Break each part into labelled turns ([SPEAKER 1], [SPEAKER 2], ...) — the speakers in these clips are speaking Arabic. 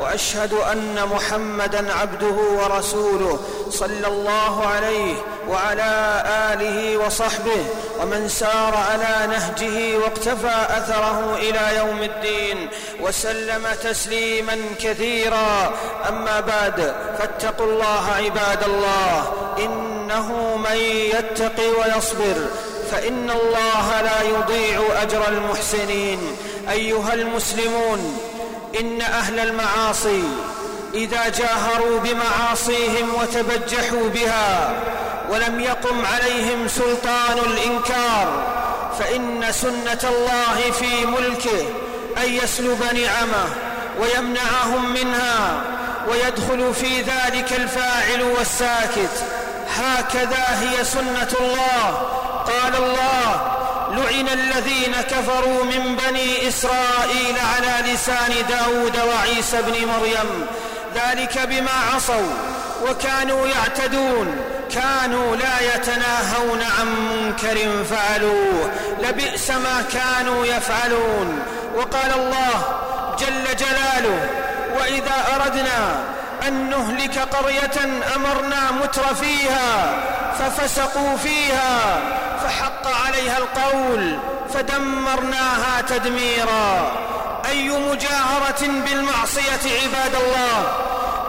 [SPEAKER 1] وأشهد أن محمدا عبده ورسوله صلى الله عليه وعلى آله وصحبه ومن سار على نهجه واقتفى أثره إلى يوم الدين وسلم تسليما كثيرا. أما بعد فاتقوا الله عباد الله إنه من يتق ويصبر فإن الله لا يضيع أجر المحسنين. أيها المسلمون إن أهل المعاصي إذا جاهروا بمعاصيهم وتبجحوا بها ولم يقم عليهم سلطان الإنكار فإن سنة الله في ملكه أن يسلب نعمه ويمنعهم منها ويدخل في ذلك الفاعل والساكت. هكذا هي سنة الله. قال الله لعن الذين كفروا من بني إسرائيل على لسان داود وعيسى بن مريم. ذلك بما عصوا وكانوا يعتدون. كانوا لا يتناهون عن منكر فعلوه. لبئس ما كانوا يفعلون. وقال الله جل جلاله وإذا أردنا أن نهلك قرية أمرنا متر فيها ففسقوا فيها فحق عليها القول فدمرناها تدميرا. أي مجاهرة بالمعصية عباد الله؟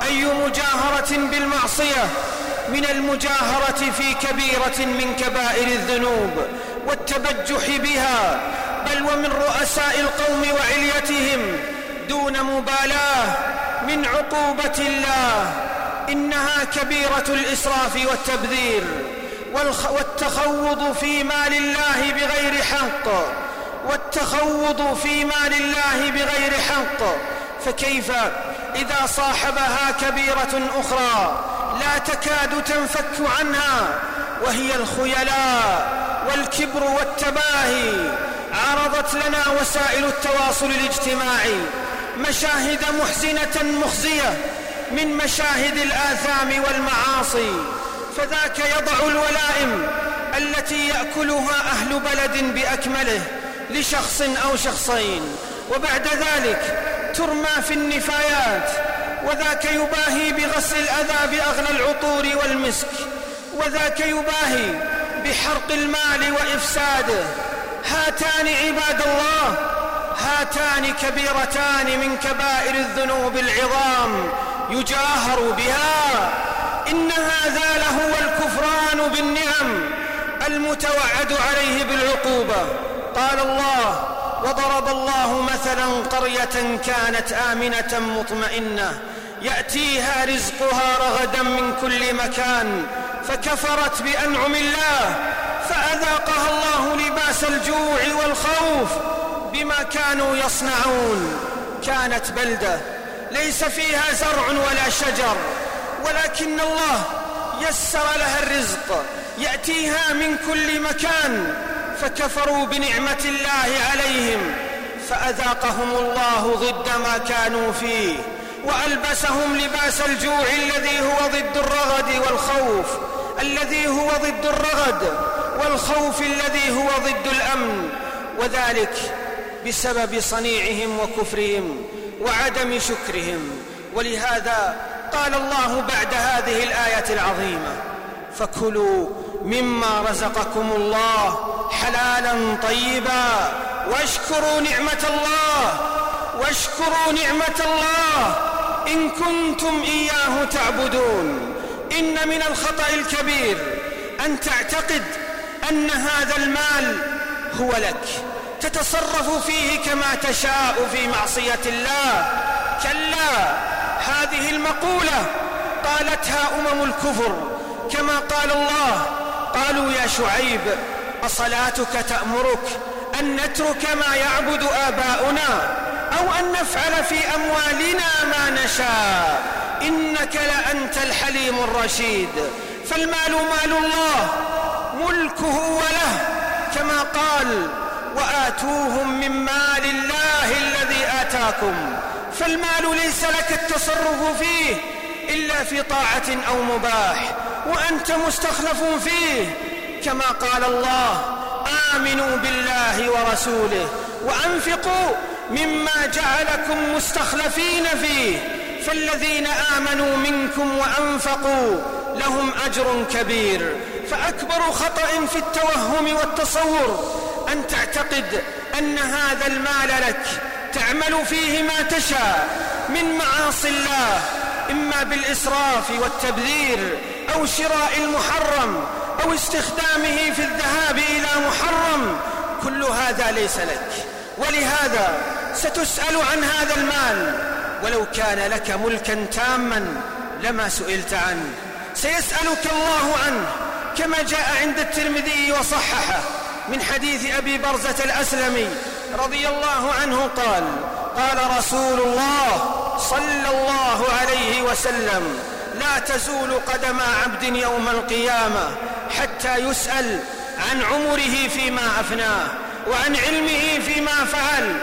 [SPEAKER 1] أي مجاهرة بالمعصية؟ من المجاهرة في كبيرة من كبائر الذنوب والتبجح بها بل ومن رؤساء القوم وعليتهم دون مبالاة من عقوبة الله. إنها كبيرة الإسراف والتبذير. والتخوض في مال الله بغير حق. والتخوض في مال الله بغير حق. فكيف إذا صاحبها كبيرة أخرى لا تكاد تنفك عنها؟ وهي الخيلاء والكبر والتباهي. عرضت لنا وسائل التواصل الاجتماعي مشاهد محزنة مخزية من مشاهد الآثام والمعاصي. فذاك يضع الولائم التي يأكلها أهل بلد بأكمله لشخص أو شخصين. وبعد ذلك ترمى في النفايات وذاك يباهي بغسل الأذى بأغلى العطور والمسك وذاك يباهي بحرق المال وإفساده. هاتان عباد الله هاتان كبيرتان من كبائر الذنوب العظام يجاهر بها. إن هذا لهو الكفران بالنعم المتوعد عليه بالعقوبة. قال الله وضرب الله مثلا قرية كانت آمنة مطمئنة يأتيها رزقها رغدا من كل مكان فكفرت بأنعم الله فأذاقها الله لباس الجوع والخوف بما كانوا يصنعون. كانت بلدة ليس فيها زرع ولا شجر ولكن الله يسر لها الرزق يأتيها من كل مكان فكفروا بنعمة الله عليهم فأذاقهم الله ضد ما كانوا فيه وألبسهم لباس الجوع الذي هو ضد الرغد والخوف الذي هو ضد الرغد والخوف الذي هو ضد الأمن وذلك بسبب صنيعهم وكفرهم وعدم شكرهم ولهذا قال الله بعد هذه الآية العظيمة فكلوا مما رزقكم الله حلالا طيبا واشكروا نعمة الله واشكروا نعمة الله. إن كنتم إياه تعبدون إن من الخطأ الكبير أن تعتقد أن هذا المال هو لك. تتصرف فيه كما تشاء في معصية الله. كلا هذه المقولة قالتها أمم الكفر كما قال الله قالوا يا شعيب أصلاتك تأمرك أن نترك ما يعبد آباؤنا أو أن نفعل في أموالنا ما نشاء إنك لأنت الحليم الرشيد. فالمال مال الله ملكه وله كما قال وآتوهم من مال الله الذي آتاكم. فالمال ليس لك التصرف فيه إلا في طاعة أو مباح وأنت مستخلف فيه. كما قال الله آمنوا بالله ورسوله وأنفقوا مما جعلكم مستخلفين فيه. فالذين آمنوا منكم وأنفقوا لهم أجر كبير. فأكبر خطأ في التوهم والتصور أن تعتقد أن هذا المال لك. تعمل فيه ما تشاء من معاصي الله إما بالإسراف والتبذير أو شراء المحرم أو استخدامه في الذهاب إلى محرم كل هذا ليس لك. ولهذا ستسأل عن هذا المال. ولو كان لك ملكا تاما لما سئلت عنه. سيسألك الله عنه كما جاء عند الترمذي وصححه من حديث أبي برزة الأسلمي رضي الله عنه قال قال رسول الله صلى الله عليه وسلم لا تزول قدم عبد يوم القيامة حتى يسأل عن عمره فيما أفناه وعن علمه فيما فعل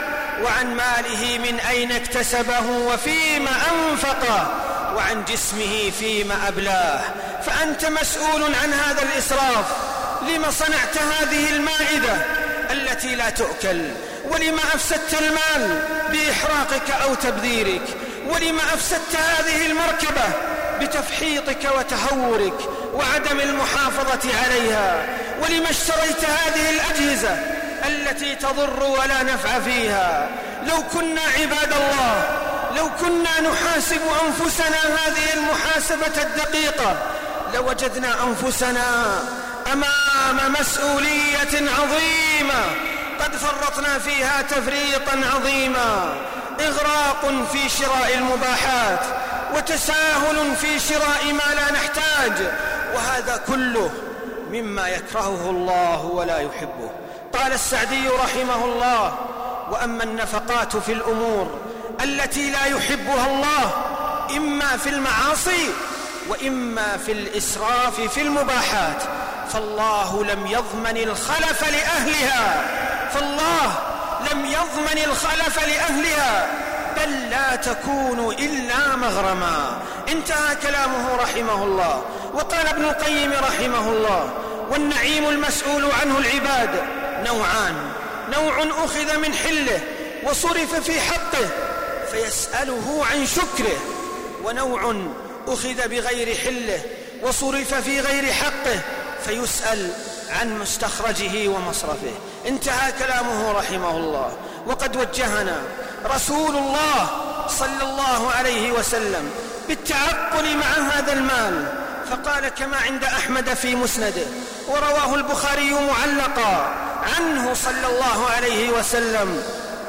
[SPEAKER 1] وعن ماله من أين اكتسبه وفيما أنفقه وعن جسمه فيما أبلاه. فأنت مسؤول عن هذا الإسراف لم صنعت هذه المائدة؟ التي لا تؤكل. ولم أفسدت المال بإحراقك أو تبذيرك. ولم أفسدت هذه المركبة بتفحيطك وتهورك وعدم المحافظة عليها. ولم اشتريت هذه الأجهزة التي تضر ولا نفع فيها. لو كنا عباد الله لو كنا نحاسب أنفسنا هذه المحاسبة الدقيقة لوجدنا أنفسنا أمام مسؤولية عظيمة. قد فرطنا فيها تفريطا عظيما. إغراق في شراء المباحات وتساهل في شراء ما لا نحتاج. وهذا كله مما يكرهه الله ولا يحبه. قال السعدي رحمه الله وأما النفقات في الأمور التي لا يحبها الله إما في المعاصي وإما في الإسراف في المباحات. فالله لم يضمن الخلف لأهلها. فالله لم يضمن الخلف لأهلها. بل لا تكون إلا مغرما. انتهى كلامه رحمه الله. وقال ابن القيم رحمه الله والنعيم المسؤول عنه العباد نوعان. نوع أخذ من حله وصرف في حقه فيسأله عن شكره. ونوع أخذ بغير حله وصرف في غير حقه فيسأل عن مستخرجه ومصرفه. انتهى كلامه رحمه الله. وقد وجهنا رسول الله صلى الله عليه وسلم بالتعقل مع هذا المال. فقال كما عند أحمد في مسنده ورواه البخاري معلقا عنه صلى الله عليه وسلم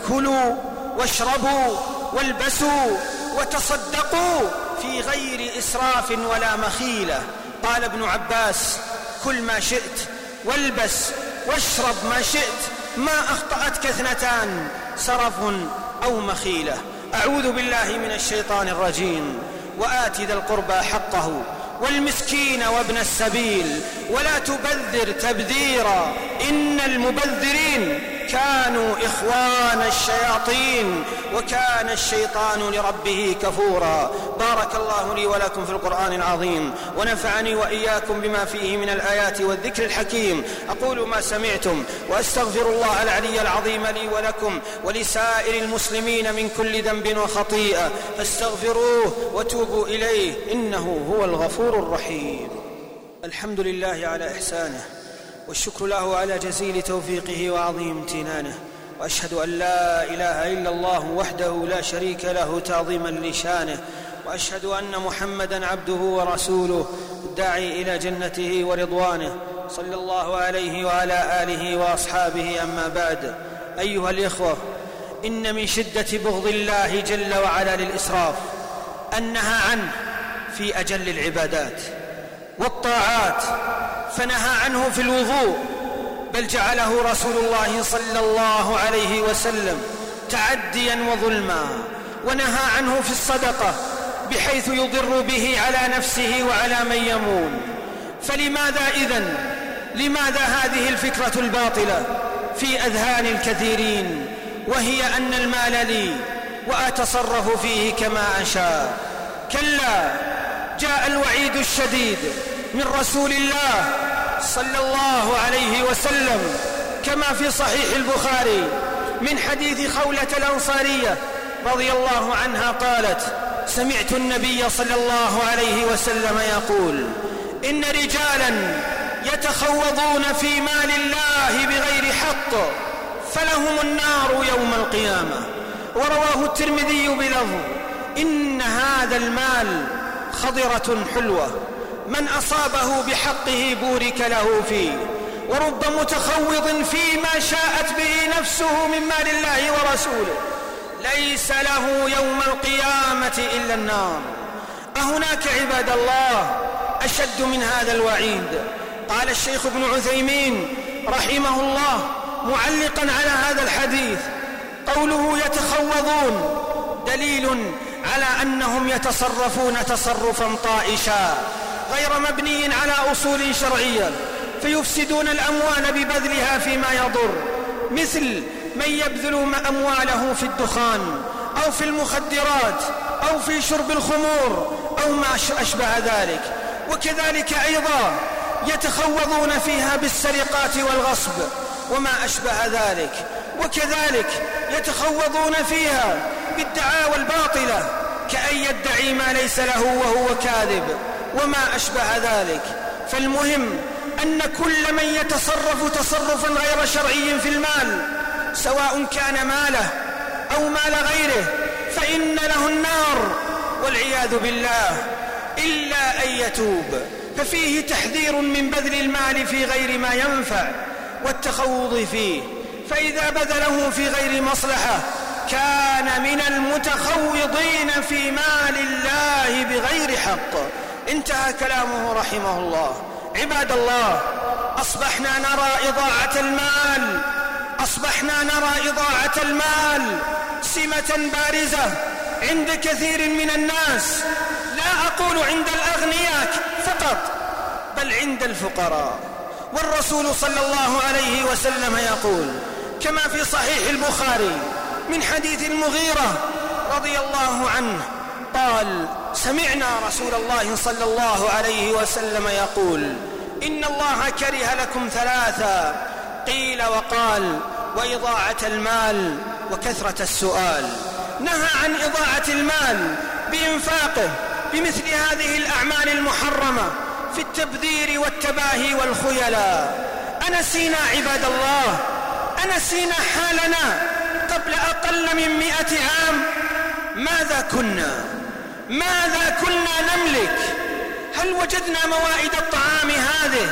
[SPEAKER 1] كلوا واشربوا والبسوا وتصدقوا في غير إسراف ولا مخيلة. قال ابن عباس كل ما شئت والبس واشرب ما شئت ما أخطأتك اثنتان سرف أو مخيلة. أعوذ بالله من الشيطان الرجيم. وآت ذا القربى حقه والمسكين وابن السبيل. ولا تبذر تبذيرا إن المبذرين كانوا إخوان الشياطين وكان الشيطان لربه كفورا. بارك الله لي ولكم في القرآن العظيم ونفعني وإياكم بما فيه من الآيات والذكر الحكيم. أقول ما سمعتم وأستغفر الله العلي العظيم لي ولكم ولسائر المسلمين من كل ذنب وخطيئة. فاستغفروه وتوبوا إليه إنه هو الغفور الرحيم. الحمد لله على إحسانه. والشكر له على جزيل توفيقه وعظيم امتنانه. وأشهد أن لا إله إلا الله وحده لا شريك له تعظيما لشانه. وأشهد أن محمدا عبده ورسوله الداعي إلى جنته ورضوانه. صلى الله عليه وعلى آله وأصحابه أما بعد. أيها الإخوة إن من شدة بغض الله جل وعلا للإسراف أنها عنه في أجل العبادات والطاعات فنهى عنه في الوضوء بل جعله رسول الله صلى الله عليه وسلم تعديا وظلما ونهى عنه في الصدقة بحيث يضر به على نفسه وعلى من يمون. فلماذا إذن؟ لماذا هذه الفكرة الباطلة في أذهان الكثيرين؟ وهي أن المال لي وأتصرف فيه كما أشاء كلا جاء الوعيد الشديد. من رسول الله صلى الله عليه وسلم كما في صحيح البخاري من حديث خولة الأنصارية رضي الله عنها قالت سمعت النبي صلى الله عليه وسلم يقول إن رجالا يتخوضون في مال الله بغير حق فلهم النار يوم القيامة ورواه الترمذي بلفظ إن هذا المال خضرة حلوة من أصابه بحقه بورك له فيه. ورب متخوض فيما شاءت به نفسه من مال الله ورسوله. ليس له يوم القيامة إلا النار. أهناك عباد الله أشد من هذا الوعيد. قال الشيخ ابن عثيمين رحمه الله معلقا على هذا الحديث. قوله يتخوضون دليل على أنهم يتصرفون تصرفا طائشا. غير مبني على أصول شرعية فيفسدون الأموال ببذلها فيما يضر. مثل من يبذل أمواله في الدخان أو في المخدرات أو في شرب الخمور أو ما أشبه ذلك. وكذلك أيضا يتخوضون فيها بالسرقات والغصب وما أشبه ذلك. وكذلك يتخوضون فيها بالدعاوى الباطلة كأن يدعي ما ليس له وهو كاذب. وما أشبه ذلك. فالمهم أن كل من يتصرف تصرفا غير شرعي في المال سواء كان ماله أو مال غيره فإن له النار والعياذ بالله إلا أن يتوب. ففيه تحذير من بذل المال في غير ما ينفع والتخوض فيه. فإذا بذله في غير مصلحة كان من المتخوضين في مال الله بغير حق. انتهى كلامه رحمه الله. عباد الله أصبحنا نرى إضاعة المال. أصبحنا نرى إضاعة المال. سمة بارزة عند كثير من الناس. لا أقول عند الأغنياء فقط بل عند الفقراء. والرسول صلى الله عليه وسلم يقول كما في صحيح البخاري من حديث المغيرة رضي الله عنه قال سمعنا رسول الله صلى الله عليه وسلم يقول إن الله كره لكم ثلاثا قيل وقال وإضاعة المال وكثرة السؤال. نهى عن إضاعة المال بإنفاقه بمثل هذه الأعمال المحرمة في التبذير والتباهي والخيلاء. أنسينا عباد الله أنسينا حالنا قبل أقل من مئة عام ماذا كنا؟ ماذا كنا نملك؟ هل وجدنا موائد الطعام هذه؟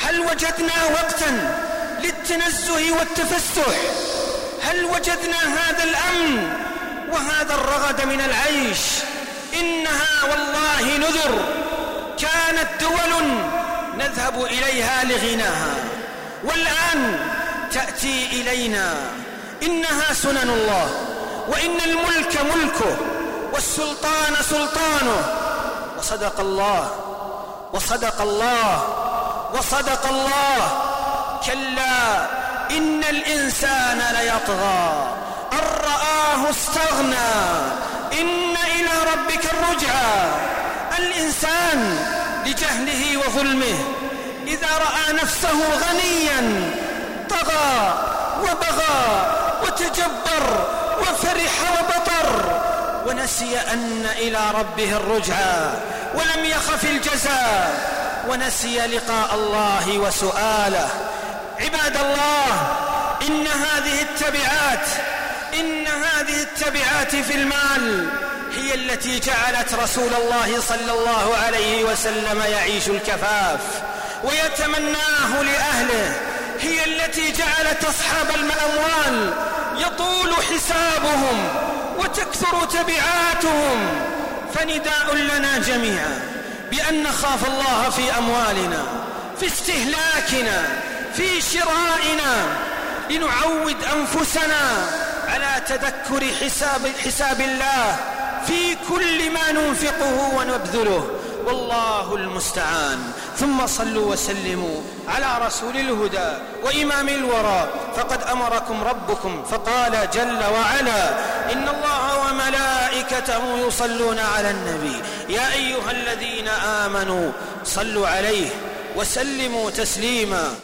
[SPEAKER 1] هل وجدنا وقتا للتنزه والتفسح؟ هل وجدنا هذا الأمن وهذا الرغد من العيش؟ إنها والله نذر. كانت دول نذهب إليها لغناها. والآن تأتي إلينا. إنها سنن الله. وإن الملك ملكه والسلطان سلطانه وصدق الله وصدق الله وصدق الله. كلا إن الإنسان ليطغى. أن رآه استغنى. إن إلى ربك الرجعى. الإنسان لجهله وظلمه. إذا رأى نفسه غنيا طغى وبغى وتجبر وفرح وبطر ونسي أن إلى ربه الرجعى ولم يخف الجزاء ونسي لقاء الله وسؤاله. عباد الله إن هذه التبعات إن هذه التبعات في المال هي التي جعلت رسول الله صلى الله عليه وسلم يعيش الكفاف ويتمناه لأهله هي التي جعلت أصحاب الأموال يطول حسابهم وتكثر تبعاتهم. فنداء لنا جميعا بأن نخاف الله في أموالنا في استهلاكنا في شرائنا. لنعود أنفسنا على تذكر حساب, حساب الله في كل ما ننفقه ونبذله. والله المستعان. ثم صلوا وسلموا على رسول الهدى وإمام الورى. فقد أمركم ربكم فقال جل وعلا إن الله وملائكته يصلون على النبي. يا أيها الذين آمنوا صلوا عليه وسلموا تسليما.